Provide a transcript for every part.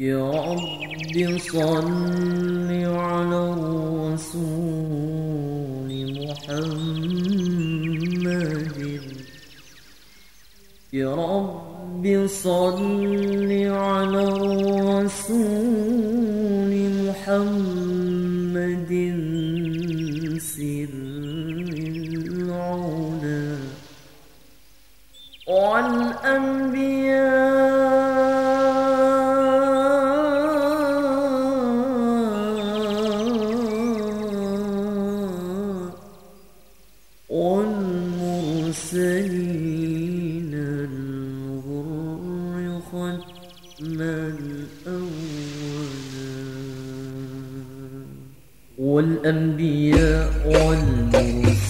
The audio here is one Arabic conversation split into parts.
يا رب صل على الرسول محمد. يا رب صل على الرسول محمد. حسين الغر ختم الأولى؟ والأنبياء والمرسلين.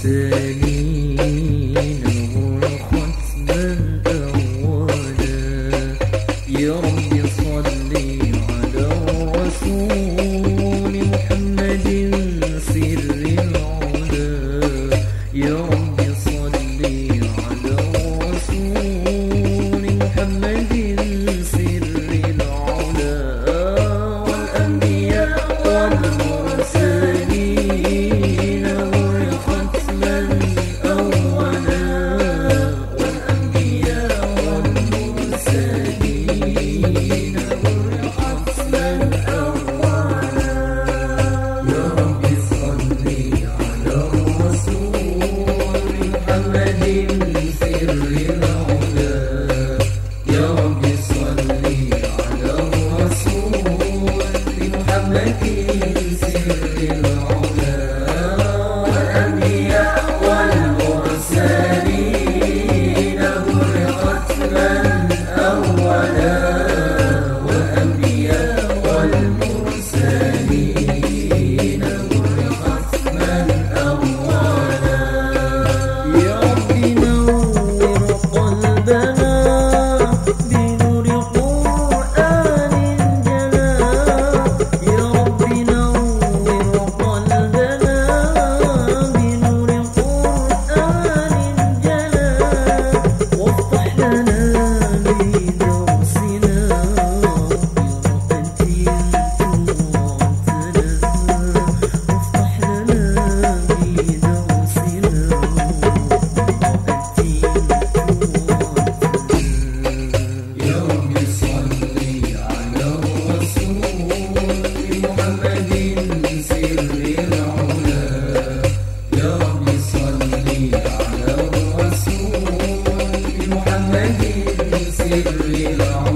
really long.